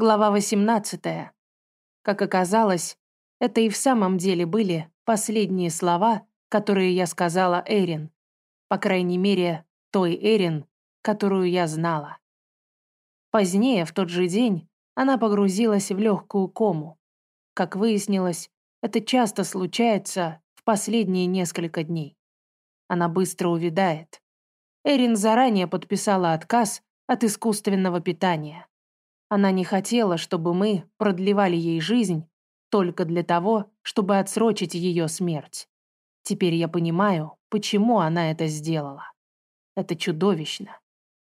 Глава 18. Как оказалось, это и в самом деле были последние слова, которые я сказала Эрин. По крайней мере, той Эрин, которую я знала. Позднее, в тот же день, она погрузилась в легкую кому. Как выяснилось, это часто случается в последние несколько дней. Она быстро увядает. Эрин заранее подписала отказ от искусственного питания. Она не хотела, чтобы мы продлевали ей жизнь только для того, чтобы отсрочить ее смерть. Теперь я понимаю, почему она это сделала. Это чудовищно.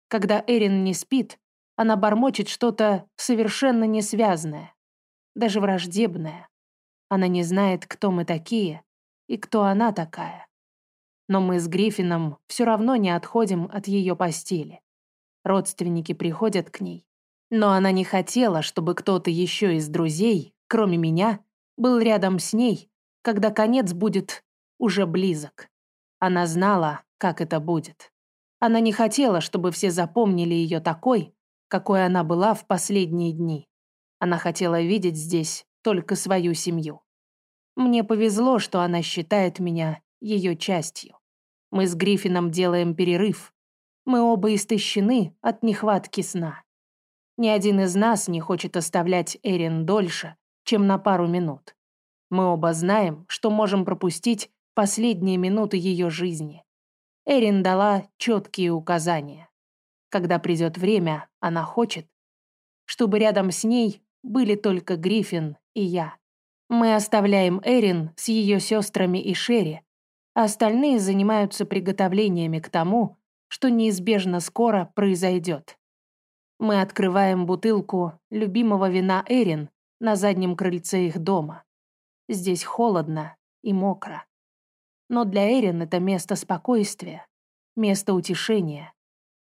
Когда Эрин не спит, она бормочет что-то совершенно несвязное, даже враждебное. Она не знает, кто мы такие и кто она такая. Но мы с Гриффином все равно не отходим от ее постели. Родственники приходят к ней, но она не хотела, чтобы кто-то еще из друзей, кроме меня, был рядом с ней, когда конец будет уже близок. Она знала, как это будет. Она не хотела, чтобы все запомнили ее такой, какой она была в последние дни. Она хотела видеть здесь только свою семью. Мне повезло, что она считает меня ее частью. Мы с Гриффином делаем перерыв. Мы оба истощены от нехватки сна. Ни один из нас не хочет оставлять Эрин дольше, чем на пару минут. Мы оба знаем, что можем пропустить последние минуты ее жизни. Эрин дала четкие указания. Когда придет время, она хочет, чтобы рядом с ней были только Гриффин и я. Мы оставляем Эрин с ее сестрами и Шерри, а остальные занимаются приготовлениями к тому, что неизбежно скоро произойдет. Мы открываем бутылку любимого вина Эрин на заднем крыльце их дома. Здесь холодно и мокро. Но для Эрин это место спокойствия, место утешения,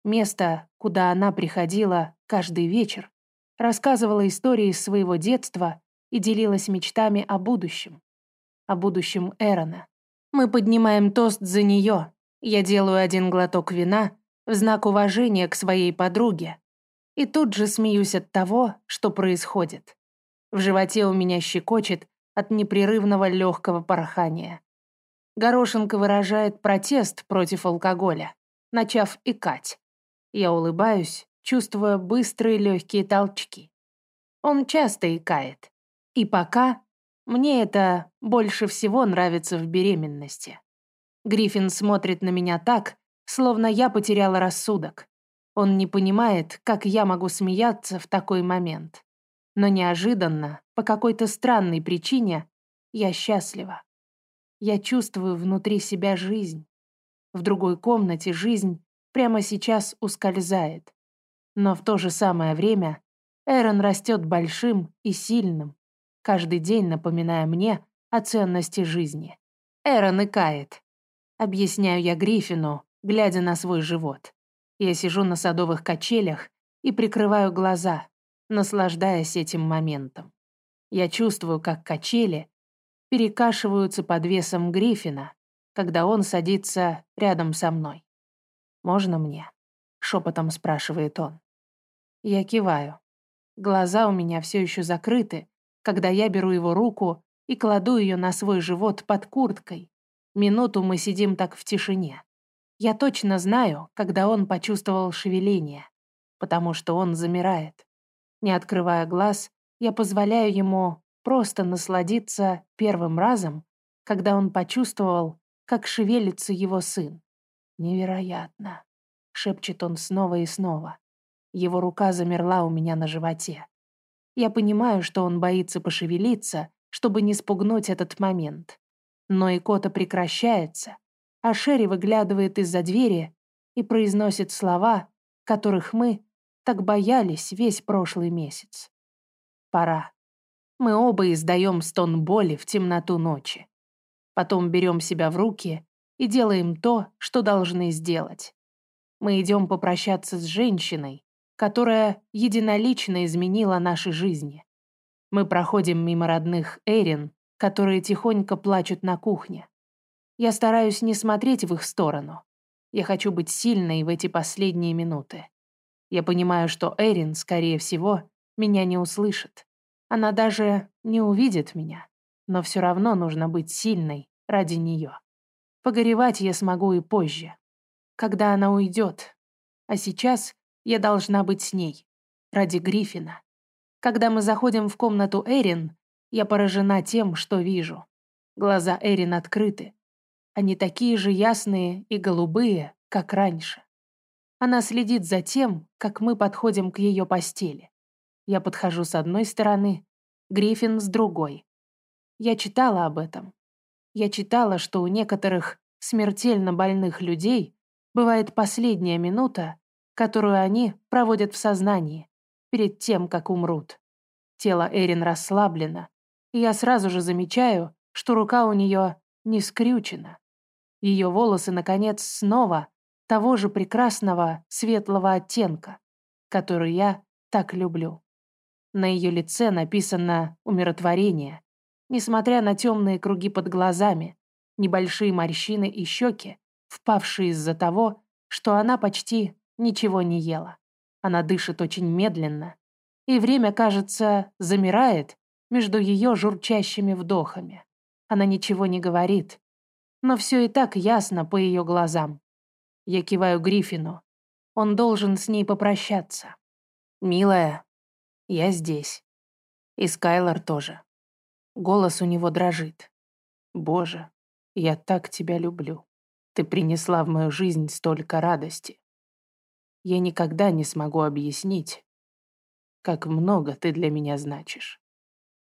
место, куда она приходила каждый вечер, рассказывала истории своего детства и делилась мечтами о будущем, о будущем Эрона. Мы поднимаем тост за нее. Я делаю один глоток вина в знак уважения к своей подруге, и тут же смеюсь от того, что происходит. В животе у меня щекочет от непрерывного легкого порхания. Горошенко выражает протест против алкоголя, начав икать. Я улыбаюсь, чувствуя быстрые легкие толчки. Он часто икает. И пока мне это больше всего нравится в беременности. Гриффин смотрит на меня так, словно я потеряла рассудок. Он не понимает, как я могу смеяться в такой момент. Но неожиданно, по какой-то странной причине, я счастлива. Я чувствую внутри себя жизнь. В другой комнате жизнь прямо сейчас ускользает. Но в то же самое время Эрон растет большим и сильным, каждый день напоминая мне о ценности жизни. Эрон икает. Объясняю я Гриффину, глядя на свой живот. Я сижу на садовых качелях и прикрываю глаза, наслаждаясь этим моментом. Я чувствую, как качели перекашиваются под весом Гриффина, когда он садится рядом со мной. «Можно мне?» — шепотом спрашивает он. Я киваю. Глаза у меня все еще закрыты, когда я беру его руку и кладу ее на свой живот под курткой. Минуту мы сидим так в тишине. Я точно знаю, когда он почувствовал шевеление, потому что он замирает. Не открывая глаз, я позволяю ему просто насладиться первым разом, когда он почувствовал, как шевелится его сын. «Невероятно», — шепчет он снова и снова. Его рука замерла у меня на животе. Я понимаю, что он боится пошевелиться, чтобы не спугнуть этот момент. Но икота прекращается, а Шерри выглядывает из-за двери и произносит слова, которых мы так боялись весь прошлый месяц. Пора. Мы оба издаем стон боли в темноту ночи. Потом берем себя в руки и делаем то, что должны сделать. Мы идем попрощаться с женщиной, которая единолично изменила наши жизни. Мы проходим мимо родных Эрин, которые тихонько плачут на кухне. Я стараюсь не смотреть в их сторону. Я хочу быть сильной в эти последние минуты. Я понимаю, что Эрин, скорее всего, меня не услышит. Она даже не увидит меня. Но все равно нужно быть сильной ради нее. Погоревать я смогу и позже, когда она уйдет. А сейчас я должна быть с ней, ради Гриффина. Когда мы заходим в комнату Эрин, я поражена тем, что вижу. Глаза Эрин открыты. Они такие же ясные и голубые, как раньше. Она следит за тем, как мы подходим к ее постели. Я подхожу с одной стороны, Гриффин с другой. Я читала об этом. Я читала, что у некоторых смертельно больных людей бывает последняя минута, которую они проводят в сознании, перед тем, как умрут. Тело Эрин расслаблено, и я сразу же замечаю, что рука у нее не скрючена. Ее волосы, наконец, снова того же прекрасного светлого оттенка, который я так люблю. На ее лице написано «умиротворение», несмотря на темные круги под глазами, небольшие морщины и щеки, впавшие из-за того, что она почти ничего не ела. Она дышит очень медленно, и время, кажется, замирает между ее журчащими вдохами. Она ничего не говорит, но все и так ясно по ее глазам. Я киваю Гриффину. Он должен с ней попрощаться. «Милая, я здесь. И Скайлор тоже». Голос у него дрожит. «Боже, я так тебя люблю. Ты принесла в мою жизнь столько радости. Я никогда не смогу объяснить, как много ты для меня значишь.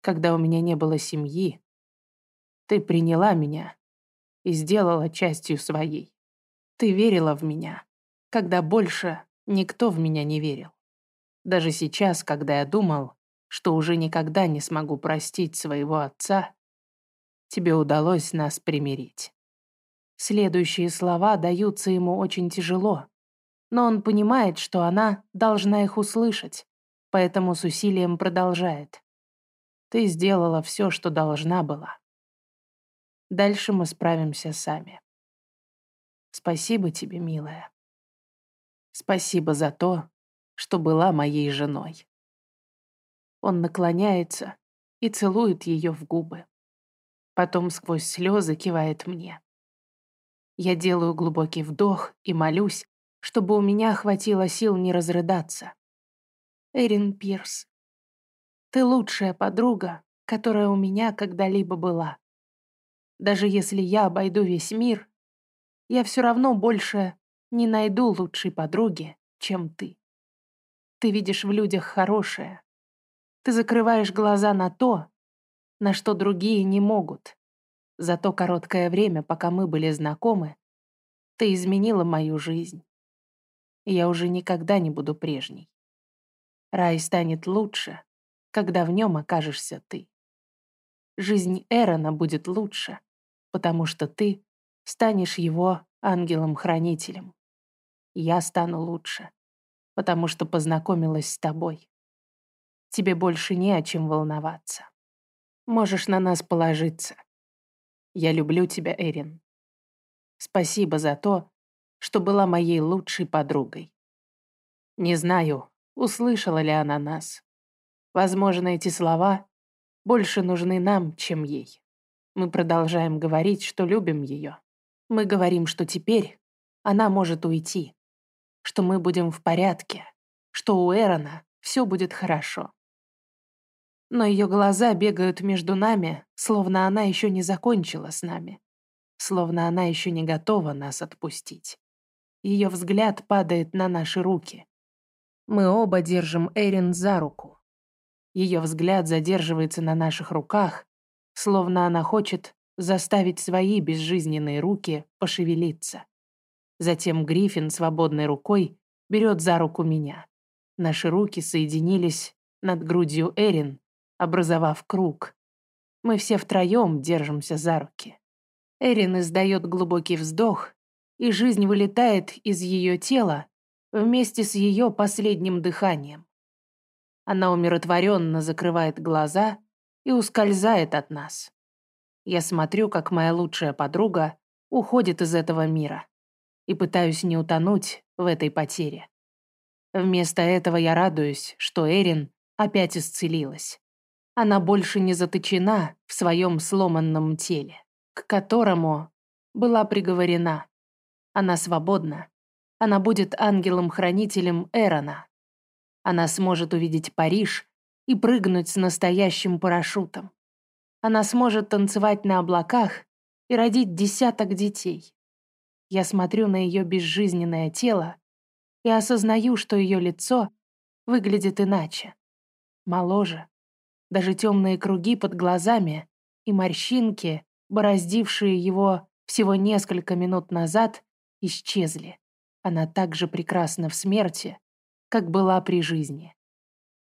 Когда у меня не было семьи, ты приняла меня и сделала частью своей. Ты верила в меня, когда больше никто в меня не верил. Даже сейчас, когда я думал, что уже никогда не смогу простить своего отца, тебе удалось нас примирить. Следующие слова даются ему очень тяжело, но он понимает, что она должна их услышать, поэтому с усилием продолжает. Ты сделала все, что должна была. Дальше мы справимся сами. Спасибо тебе, милая. Спасибо за то, что была моей женой. Он наклоняется и целует ее в губы. Потом сквозь слезы кивает мне. Я делаю глубокий вдох и молюсь, чтобы у меня хватило сил не разрыдаться. Эрин Пирс, ты лучшая подруга, которая у меня когда-либо была. Даже если я обойду весь мир, я все равно больше не найду лучшей подруги, чем ты. Ты видишь в людях хорошее. Ты закрываешь глаза на то, на что другие не могут. За то короткое время, пока мы были знакомы, ты изменила мою жизнь. И я уже никогда не буду прежней. Рай станет лучше, когда в нем окажешься ты. Жизнь Эрона будет лучше, потому что ты станешь его ангелом-хранителем. Я стану лучше, потому что познакомилась с тобой. Тебе больше не о чем волноваться. Можешь на нас положиться. Я люблю тебя, Эрин. Спасибо за то, что была моей лучшей подругой. Не знаю, услышала ли она нас. Возможно, эти слова больше нужны нам, чем ей. Мы продолжаем говорить, что любим ее. Мы говорим, что теперь она может уйти, что мы будем в порядке, что у Эрона все будет хорошо. Но ее глаза бегают между нами, словно она еще не закончила с нами, словно она еще не готова нас отпустить. Ее взгляд падает на наши руки. Мы оба держим Эрин за руку. Ее взгляд задерживается на наших руках, словно она хочет заставить свои безжизненные руки пошевелиться. Затем Гриффин свободной рукой берет за руку меня. Наши руки соединились над грудью Эрин, образовав круг. Мы все втроем держимся за руки. Эрин издает глубокий вздох, и жизнь вылетает из ее тела вместе с ее последним дыханием. Она умиротворенно закрывает глаза и ускользает от нас. Я смотрю, как моя лучшая подруга уходит из этого мира и пытаюсь не утонуть в этой потере. Вместо этого я радуюсь, что Эрин опять исцелилась. Она больше не заточена в своем сломанном теле, к которому была приговорена. Она свободна. Она будет ангелом-хранителем Эрона. Она сможет увидеть Париж и прыгнуть с настоящим парашютом. Она сможет танцевать на облаках и родить десяток детей. Я смотрю на ее безжизненное тело и осознаю, что ее лицо выглядит иначе. Моложе. Даже темные круги под глазами и морщинки, бороздившие его всего несколько минут назад, исчезли. Она так же прекрасна в смерти, как была при жизни.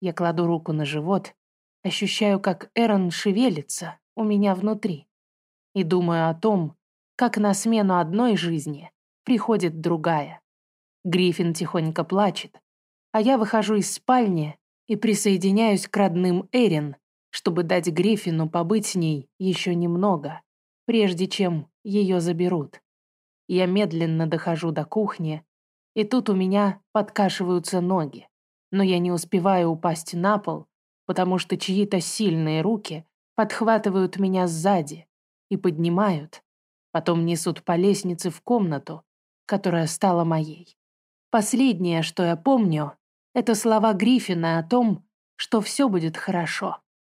Я кладу руку на живот, ощущаю, как Эрон шевелится у меня внутри, и думаю о том, как на смену одной жизни приходит другая. Гриффин тихонько плачет, а я выхожу из спальни и присоединяюсь к родным Эрин, чтобы дать Гриффину побыть с ней еще немного, прежде чем ее заберут. Я медленно дохожу до кухни, и тут у меня подкашиваются ноги, но я не успеваю упасть на пол, потому что чьи-то сильные руки подхватывают меня сзади и поднимают, потом несут по лестнице в комнату, которая стала моей. Последнее, что я помню, это слова Гриффина о том, что все будет хорошо.